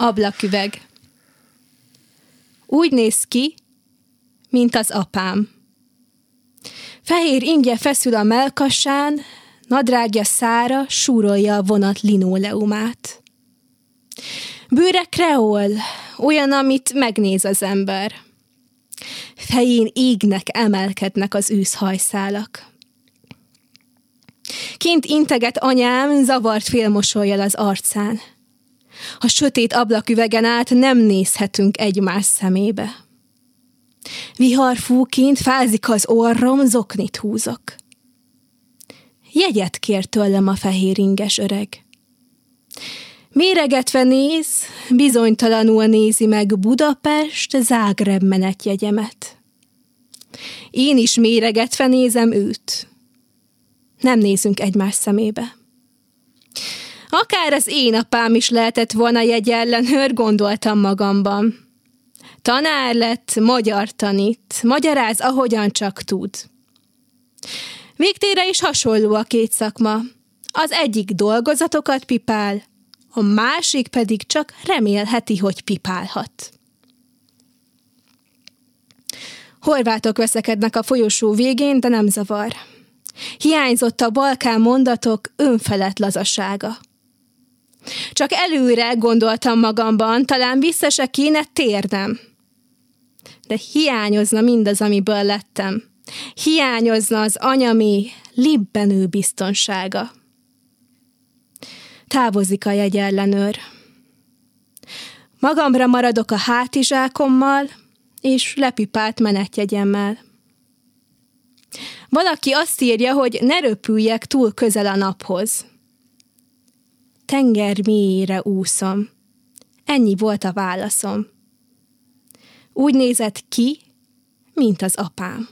Ablaküveg. Úgy néz ki, mint az apám. Fehér ingye feszül a melkasán, nadrágja szára súrolja a vonat linóleumát. Bőre kreol, olyan, amit megnéz az ember. Fején égnek, emelkednek az őszhajszálak. Kint integet anyám, zavart félmosolyjal az arcán. A sötét ablaküvegen át nem nézhetünk egymás szemébe. Vihar fúként fázik az orrom, zoknit húzok. Jegyet kér tőlem a fehér inges öreg. Méregetve néz, bizonytalanul nézi meg Budapest Zágreb menetjegyemet. Én is méregetve nézem őt. Nem nézünk egymás szemébe. Akár az én apám is lehetett volna jegyellenőr, gondoltam magamban. Tanár lett, magyar tanít, magyaráz, ahogyan csak tud. Végtére is hasonló a két szakma. Az egyik dolgozatokat pipál, a másik pedig csak remélheti, hogy pipálhat. Horvátok veszekednek a folyosó végén, de nem zavar. Hiányzott a balkán mondatok önfelett lazasága. Csak előre gondoltam magamban, talán vissza se kéne térnem. De hiányozna mindaz, amiből lettem. Hiányozna az anyami, libbenő biztonsága. Távozik a jegyellenőr. Magamra maradok a hátizsákommal és lepipált menetjegyemmel. Valaki azt írja, hogy ne röpüljek túl közel a naphoz. Tenger mélyére úszom. Ennyi volt a válaszom. Úgy nézett ki, mint az apám.